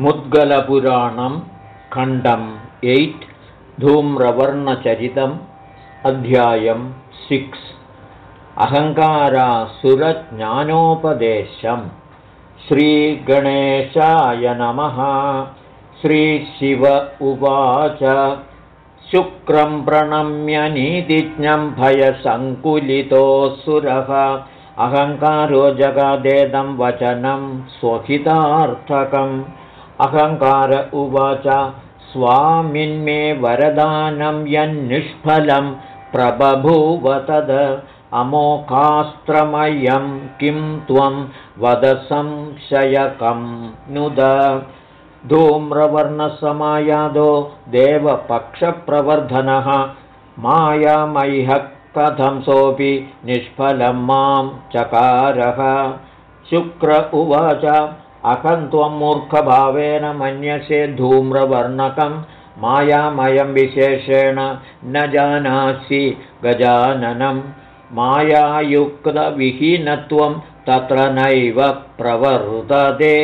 मुद्गलपुराणं खण्डम् एय्ट् धूम्रवर्णचरितम् अध्यायं सिक्स्। अहङ्कारासुरज्ञानोपदेशम्। श्रीगणेशाय नमः। श्रीशिव उवाच। शुक्रं प्रणम्यनीतिज्ञं भयसङ्कुलितोऽसुरः अहङ्कारो जगादेदं वचनं स्वहितार्थकम् अहङ्कार उवाच स्वामिन्मे वरदानं यन्निष्फलं प्रबभूव तद। अमोकास्त्रमयं किं त्वं वद संशयकं नुद। धूम्रवर्णसमायादो देवपक्षप्रवर्धनः मायामह्यः कथं सोऽपि निष्फलं मां चकारः। शुक्र उवाच अहं त्वं मूर्खभावेन मन्यसे धूम्रवर्णकं मायामयं विशेषेण न जानासि गजाननं मायायुक्तविहीनत्वं तत्र नैव प्रवर्तते।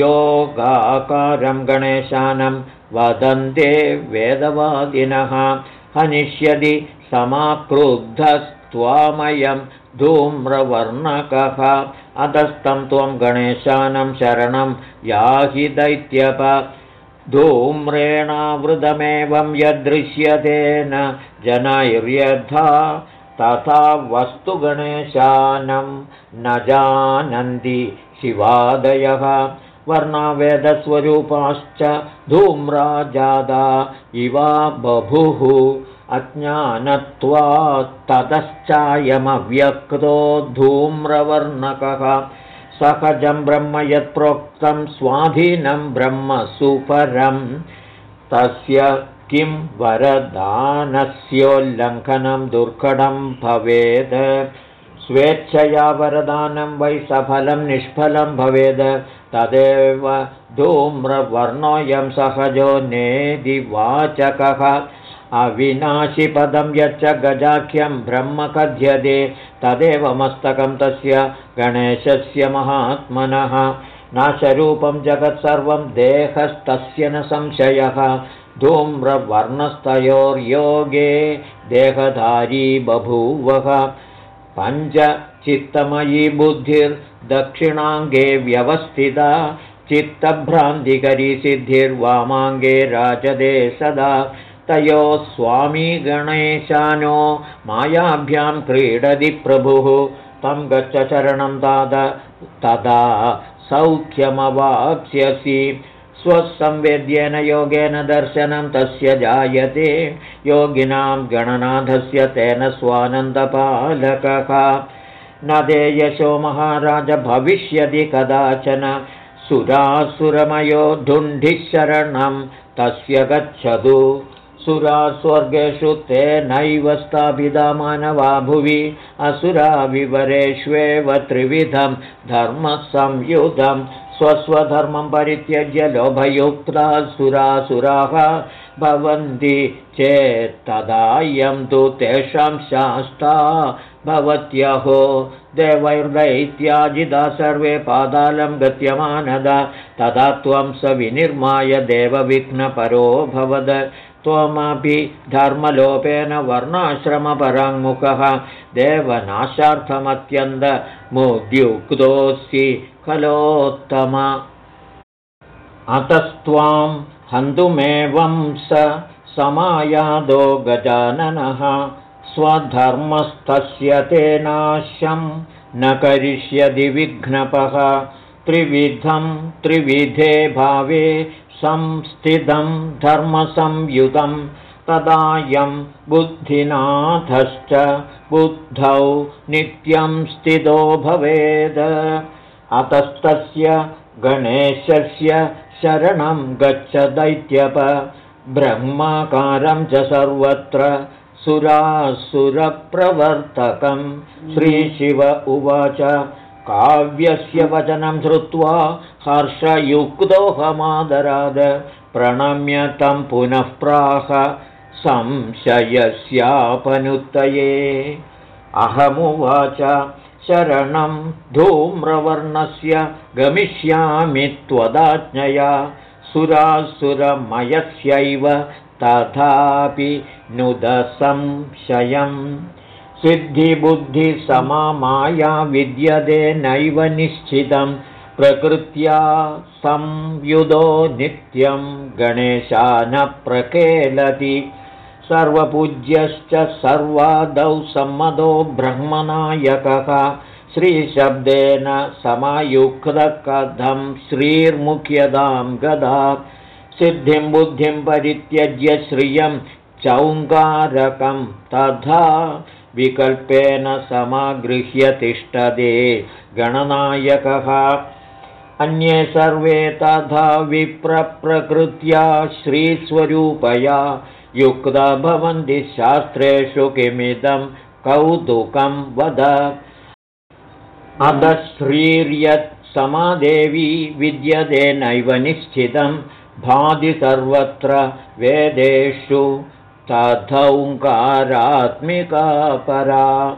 योगाकारं गणेशानं वदन्ते वेदवादिनः हनिष्यति समाक्रुद्धस्त्वामयं धूम्रवर्णकः। अधस्तं त्वं गणेशानं शरणं याहि दैत्यप। धूम्रेणावृतमेवं यदृश्यतेन जनैर्यथा तथा वस्तुगणेशानं न जानन्ति शिवादयः। वर्णावेदस्वरूपाश्च धूम्राजादा इवा बभुः अज्ञानत्वात्ततश्चायमव्यक्तो धूम्रवर्णकः। सहजं ब्रह्म यत्प्रोक्तं स्वाधीनं ब्रह्म सुपरं। तस्य किं वरदानस्योल्लङ्घनं दुर्घटं भवेत् स्वेच्छया वरदानं वै सफलं निष्फलं भवेद्। तदेव धूम्रवर्णोऽयं सहजो नेदिवाचकः अविनाशिपदं यच्च गजाख्यं ब्रह्म कथ्यते तदेव मस्तकं तस्य गणेशस्य महात्मनः। नाशरूपं जगत्सर्वं देहस्तस्य न संशयः धूम्रवर्णस्तयोर्योगे देहधारी बभूवः। पञ्चचित्तमयी बुद्धिर्दक्षिणाङ्गे व्यवस्थिता चित्तभ्रान्तिकरी सिद्धिर्वामाङ्गे राजदे सदा तयोः स्वामी गणेशानो मायाभ्यां क्रीडति प्रभुः। तं गच्छ चरणं दाद तदा सौख्यमवाप्स्यसि स्वसंवेद्येन योगेन दर्शनं तस्य जायते। योगिनां गणनाथस्य तेन स्वानन्दपालकः। न ते यशो महाराज भविष्यति कदाचन। सुरासुरमयो ढुण्ढिः शरणं तस्य गच्छतु सुरास्वर्गेषु तेनैव स्थापिता मानवा भुवि। असुराविवरेष्वेव त्रिविधं धर्मसंयुधं। स्वस्वधर्मं परित्यज्य लोभयुक्ताः सुरासुराः भवन्ति चेत्तदायं तु तेषां शास्ता भवत्यहो। देवैर्दैत्याजिदा सर्वे पादालं गत्यमानदा। तदा त्वं स विनिर्माय देवविघ्नपरो भवद त्वमपि धर्मलोपेन वर्णाश्रमपराङ्मुखः देवनाशार्थमत्यन्तमुद्युक्तोऽसि खलोत्तम। अतस्त्वां हन्तुमेवं स समायादो गजाननः। स्वधर्मस्तस्य तेनाश्यं न करिष्यति विघ्नपः। त्रिविधं त्रिविधे भावे संस्थितं धर्मसंयुतं तदायं बुद्धिनाथश्च बुद्धौ नित्यं स्थितो भवेद। अतस्तस्य गणेशस्य शरणं गच्छ दैत्यप। ब्रह्माकारं च सर्वत्र सुरासुरप्रवर्तकं। श्रीशिव उवाच काव्यस्य वचनं श्रुत्वा हर्षयुक्तोऽहमादराद प्रणम्य तं पुनः प्राह संशयस्यापनुत्तये। अहमुवाच शरणं धूम्रवर्णस्य गमिष्यामि त्वदाज्ञया सुरासुरमयस्यैव तथापि नुदसंशयम् सिद्धिबुद्धिसमाया विद्यते नैव निश्चितं प्रकृत्या संयुधो नित्यं गणेशा न प्रकेलति सर्वपूज्यश्च सर्वादौ सम्मदो ब्रह्मनायकः। श्रीशब्देन समायुक्तकथं श्रीर्मुख्यदां गदा। सिद्धिं बुद्धिं परित्यज्य श्रियं चौङ्गारकं तथा विकल्पेन समागृह्य तिष्ठदे गणनायकः। अन्ये सर्वे तथा विप्रप्रकृत्या श्रीस्वरूपया युक्ता भवन्ति शास्त्रेषु किमिदं कौतुकं वद। अधश्रीर्यत् समादेवी विद्यते नैव निश्चितं भाति सर्वत्र वेदेषु तथौङ्कारात्मिका परा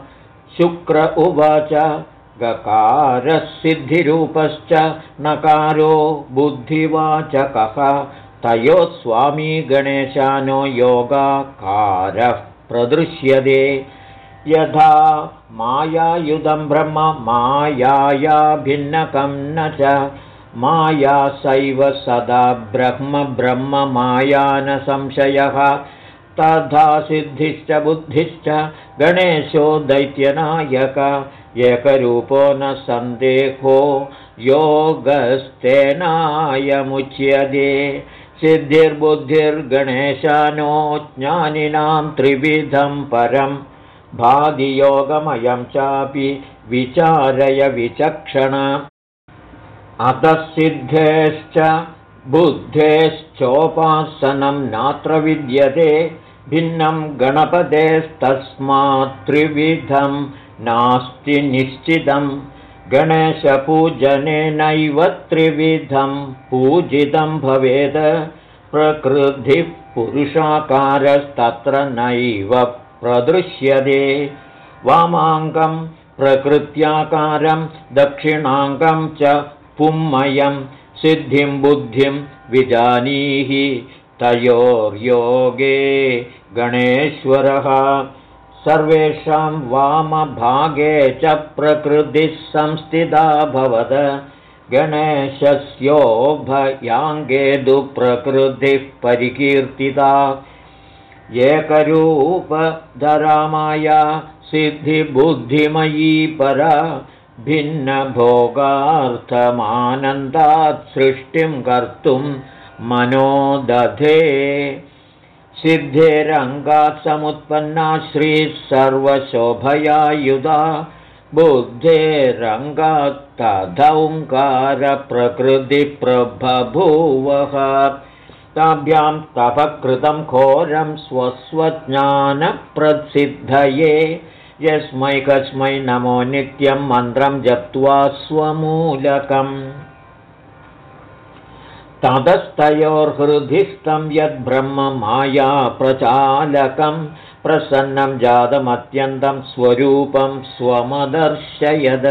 शुक्र उवाच गकारसिद्धिरूपश्च नकारो बुद्धिवाचकः। तयोः स्वामी गणेशानो योगाकारः प्रदृश्यते। यथा मायायुधं ब्रह्म मायाया भिन्नकं न च। माया सैव सदा ब्रह्म ब्रह्ममायानसंशयः तथा सिद्धिश्च बुद्धिश्च गणेशो दैत्यनायक एकरूपो न सन्देहो योगस्तेनायमुच्यते। सिद्धिर्बुद्धिर्गणेशानो ज्ञानिनां त्रिविधं परं। भादियोगमयं चापि विचारय विचक्षण। अतः सिद्धेश्च बुद्धेश्चोपासनं नात्र विद्यते भिन्नं गणपतेस्तस्मात् त्रिविधं नास्ति निश्चितं। गणेशपूजनेनैव त्रिविधं पूजितं भवेत् प्रकृतिः पुरुषाकारस्तत्र नैव प्रदृश्यते। वामाङ्गं प्रकृत्याकारं दक्षिणाङ्गं च पुम्मयं सिद्धिं बुद्धिं विजानीहि तयोर्योगे गणेश्वरः। सर्वेषां वामभागे च प्रकृतिः संस्थिता भवद। गणेशस्योभयाङ्गे दुप्रकृतिः परिकीर्तिता। एकरूपधरामाया सिद्धिबुद्धिमयी परा भिन्नभोगार्थमानन्दात् सृष्टिं कर्तुं मनो दधे सिद्धेरङ्गात् समुत्पन्ना श्रीः सर्वशोभयायुधा बुद्धेरङ्गात् तथौङ्कारप्रकृतिप्रबभूवः ताभ्यां तपकृतं घोरं स्वस्वज्ञानप्रसिद्धये यस्मै कस्मै नमो नित्यं मन्त्रं जप्त्वा स्वमूलकम् ततस्तयोर्हृदिस्थं यद्ब्रह्ममाया प्रचालकं प्रसन्नं जातमत्यन्तं स्वरूपं स्वमदर्शयद।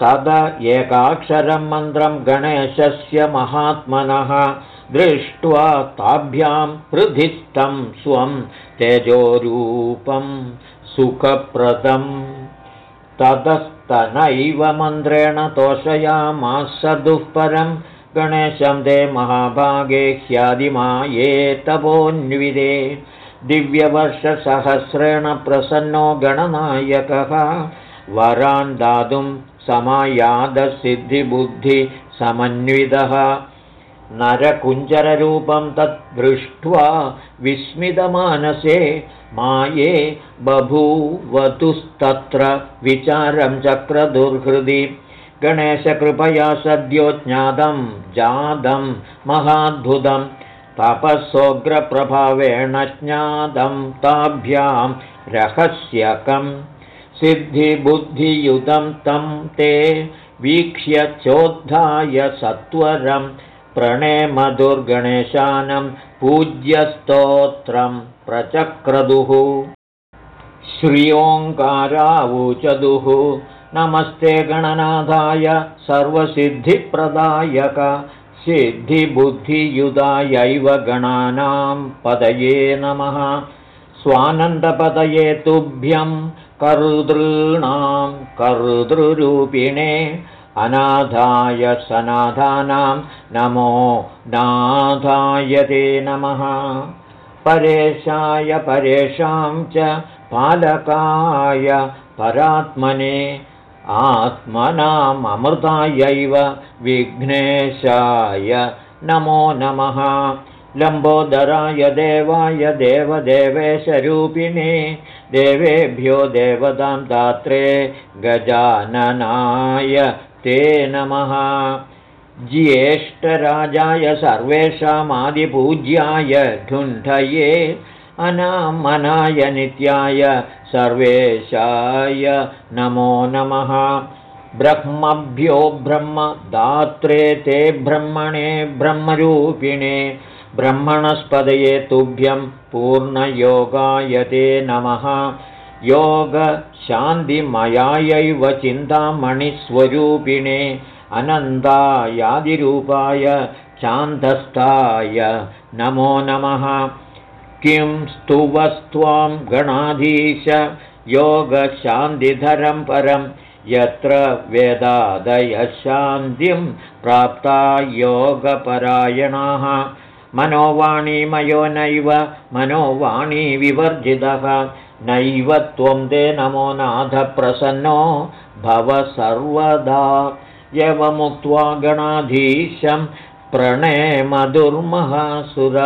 तद एकाक्षरं मन्त्रं गणेशस्य महात्मनः दृष्ट्वा ताभ्यां हृदिस्थं स्वं तेजोरूपं सुखप्रदम्। ततस्तनैव मन्त्रेण तोषयामास दुःपरम् गणेशं ते महाभागे ह्यादिमाये तपोन्विदे दिव्यवर्षसहस्रेण प्रसन्नो गणनायकः। वरान् दातुं समायादसिद्धिबुद्धिसमन्वितः नरकुञ्जररूपं तत् दृष्ट्वा विस्मितमानसे माये बभूवतुस्तत्र विचारं चक्रदुर्हृदि गणेशकृपया सद्यो ज्ञातं जातं महाद्भुतं तपःसोग्रप्रभावेण ज्ञातं ताभ्यां रहस्यकं सिद्धिबुद्धियुतं तं ते वीक्ष्य चोद्धाय सत्वरं प्रणेमदुर्गणेशानं पूज्यस्तोत्रं प्रचक्रदुः। श्रियोङ्कारावूचदुः नमस्ते गणनाथाय सर्वसिद्धिप्रदायक सिद्धिबुद्धियुधायैव गणानां पदये नमः स्वानन्दपदये तुभ्यं कर्तॄणां कर्तृरूपिणे अनाधाय सनाधानां नमो नाधाय ते नमः परेशाय परेषां च पालकाय परात्मने आत्मनामृतायैव विघ्नेशाय नमो नमः। लम्बोदराय देवाय देवदेवेशरूपिणे देवेभ्यो देवतां दात्रे गजाननाय ते नमः। ज्येष्ठराजाय सर्वेषामादिपूज्याय ढुण्ठये अनामनाय नित्याय सर्वेशाय नमो नमः। ब्रह्मभ्यो ब्रह्मदात्रे ते ब्रह्मणे ब्रह्मरूपिणे ब्रह्मणस्पदये तुभ्यं पूर्णयोगाय ते नमः। योगशान्तिमयायैव चिन्तामणिस्वरूपिणे अनन्दायादिरूपाय चान्दस्ताय नमो नमः किं स्तुवस्त्वां गणाधीश योगशान्तिधरं परं यत्र वेदादयशान्तिं प्राप्ता योगपरायणाः। मनोवाणीमयो नैव मनोवाणीविवर्जितः नैव त्वं ते नमो नाथप्रसन्नो भव सर्वदा। यवमुक्त्वा गणाधीशं प्रणेमदुर्महासुर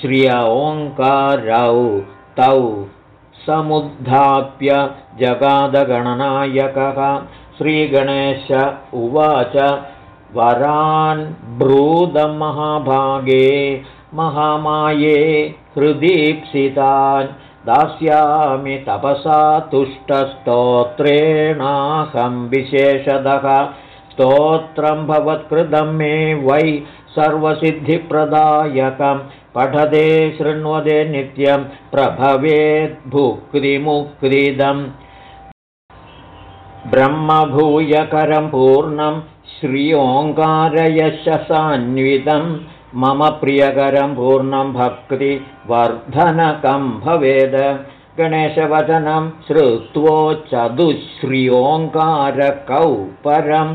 श्रिय ओङ्कारौ तौ समुद्धाप्य जगादगणनायकः। श्रीगणेश उवाच वरान् ब्रूदमहाभागे महामाये हृदीप्सितान् दास्यामि तपसा तुष्टस्तोत्रेणाहं विशेषतः। स्तोत्रं भवत्कृतं मे वै सर्वसिद्धिप्रदायकं पठते शृण्वते नित्यं प्रभवेद्भुक्तिमुक्तिदम्। ब्रह्मभूयकरं पूर्णं श्रियोङ्कारयशसान्वितं मम प्रियकरं पूर्णं भक्तिवर्धनकं भवेद। गणेशवचनं श्रुत्वोच्चतुश्रियोङ्कारकौ परं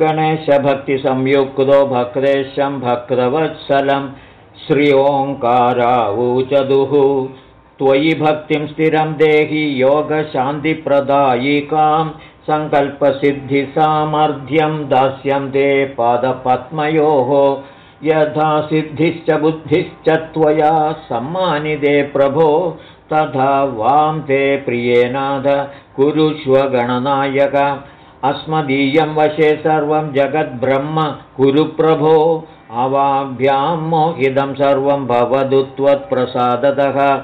गणेशभक्तिसंयुक्तो भक्तेशं भक्तवत्सलं श्रियोङ्कारावूचदुः त्वयि भक्तिं स्थिरं देहि योगशान्तिप्रदायिकां सङ्कल्पसिद्धिसामर्थ्यं दास्यं ते पादपद्मयोः। यथा सिद्धिश्च बुद्धिश्च त्वया सम्मानिते प्रभो तथा वां ते प्रियेनाथ कुरुष्वगणनायक अस्मदीयं वशे सर्वं जगद्ब्रह्म कुरुप्रभो अवाभ्यां मोहिदं सर्वं भवतु त्वत्प्रसादतः।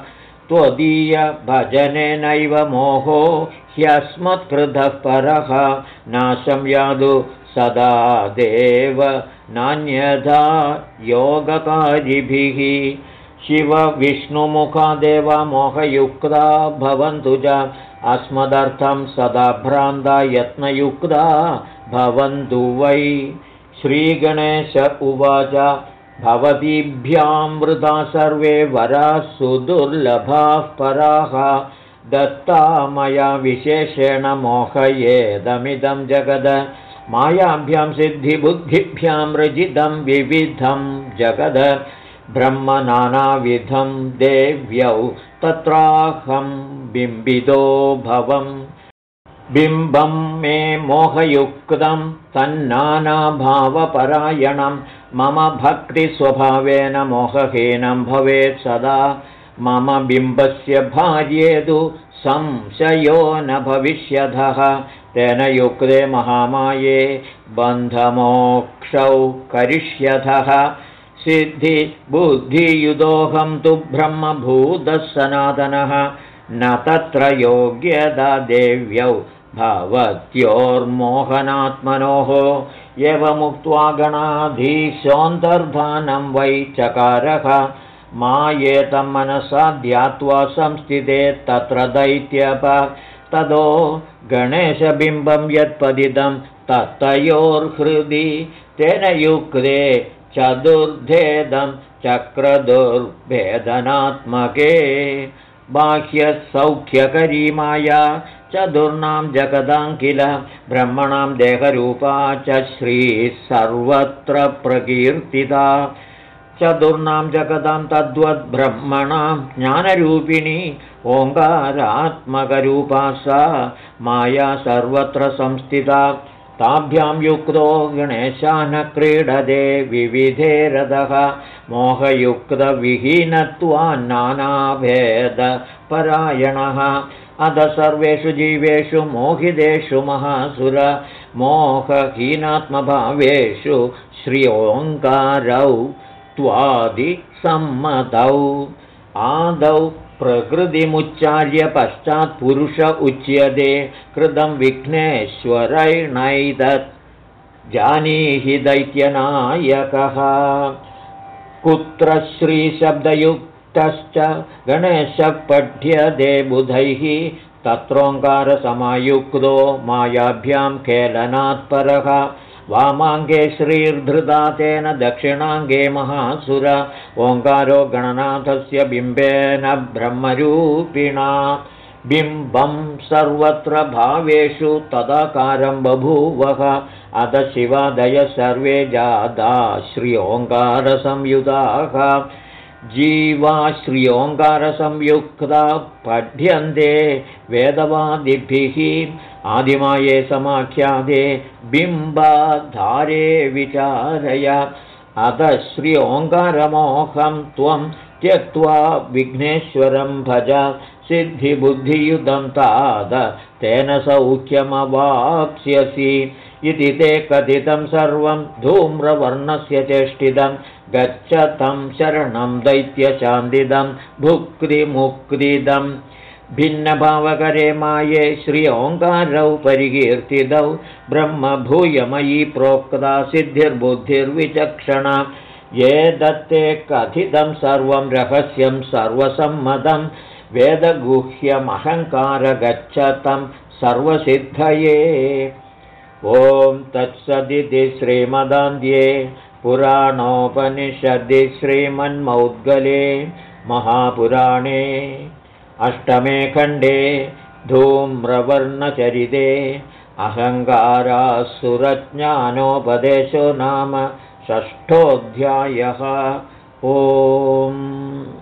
त्वदीयभजनेनैव मोहो ह्यस्मत्कृतः परः। नाशं यादु सदा देव नान्यथा योगकारिभिः। शिवविष्णुमुखादेव मोहयुक्ता भवन्तु च अस्मदर्थं सदा भ्रान्ता यत्नयुक्ता भवन्तु वै श्रीगणेश उवाच भवतीभ्यामृता सर्वे वराः सुदुर्लभाः पराः। दत्ता मया विशेषेण मोहयेदमिदं जगद। मायाभ्यां सिद्धिबुद्धिभ्यां रजितं विविधं जगद। ब्रह्मनानाविधं देव्यौ तत्राहं बिम्बितो भवम् बिम्बं मे मोहयुक्तं तन्नानाभावपरायणं। मम भक्तिस्वभावेन मोहहीनं भवेत् सदा। मम बिम्बस्य भार्येतु संशयो न भविष्यधः। तेन युक्ते महामाये बन्धमोक्षौ करिष्यथः सिद्धिबुद्धियुदोऽहं तु ब्रह्मभूतः सनातनः न तत्र योग्यदा देव्यौ भवत्योर्मोहनात्मनोः एवमुक्त्वा गणाधीशोऽन्तर्धानं वै चकारः मायेतं मनसा ध्यात्वा संस्थिते तत्र दैत्यप। तदो गणेशबिम्बं यत्पदिदं तत्तयोर्हृदि तेन युक्ते चतुर्भेदं चक्रदुर्भेदनात्मके बाह्यसौख्यकरी माया चतुर्णां जगदां किल ब्रह्मणां देहरूपा च श्रीः सर्वत्र प्रकीर्तिता। चतुर्णां जगदां तद्वद्ब्रह्मणां ज्ञानरूपिणी ओङ्कारात्मकरूपा सा माया सर्वत्र संस्थिता ताभ्यां युक्तो गणेशान् क्रीडते विविधे रथः मोहयुक्तविहीनत्वान्नानाभेदपरायणः अध सर्वेषु जीवेषु मोहितेषु महासुर। मोहहीनात्मभावेषु श्रियोङ्कारौ त्वादिसम्मतौ। आदौ प्रकृतिमुच्चार्य पश्चात्पुरुष उच्यते कृतं विघ्नेश्वरैणैतत्। जानीहि दैत्यनायकः। कुत्र श्रीशब्दयुक्तश्च गणेशः पठ्यते बुधैः तत्रोङ्कारसमयुक्तो मायाभ्यां केलनात्परः वामाङ्गे श्रीर्धृता तेन दक्षिणाङ्गे महासुर ओङ्कारो गणनाथस्य बिम्बेन ब्रह्मरूपिणा। बिम्बं सर्वत्र भावेषु तदाकारं बभूवः। अध शिवादय सर्वे जादा श्रियोङ्कारसंयुताः जीवा श्रियोङ्कारसंयुक्ता पठ्यन्ते वेदवादिभिः आदिमाये समाख्यादे बिम्बाधारे विचारय। अध श्रियोङ्कारमोहं त्वं त्यक्त्वा विघ्नेश्वरं भज। सिद्धिबुद्धियुधं ताद तेन सौख्यमवाप्स्यसि। इति ते कथितं सर्वं धूम्रवर्णस्य चेष्टितं। गच्छ तं शरणं दैत्यचान्दिदं भुक्तिमुक्तिदं भिन्नभावकरे माये श्रि ओङ्कारौ परिकीर्तितौ ब्रह्मभूयमयी प्रोक्ता सिद्धिर्बुद्धिर्विचक्षणा। ये दत्ते कथितं सर्वं रहस्यं सर्वसम्मतं वेदगुह्यमहङ्कार गच्छ तं सर्वसिद्धये। ॐ तत्सदिति श्रीमदान्ध्ये पुराणोपनिषदि श्रीमन्मौद्गले महापुराणे अष्टमे खण्डे धूम्रवर्णचरिते अहङ्कारासुरज्ञानोपदेशो नाम षष्ठोऽध्यायः। ओम्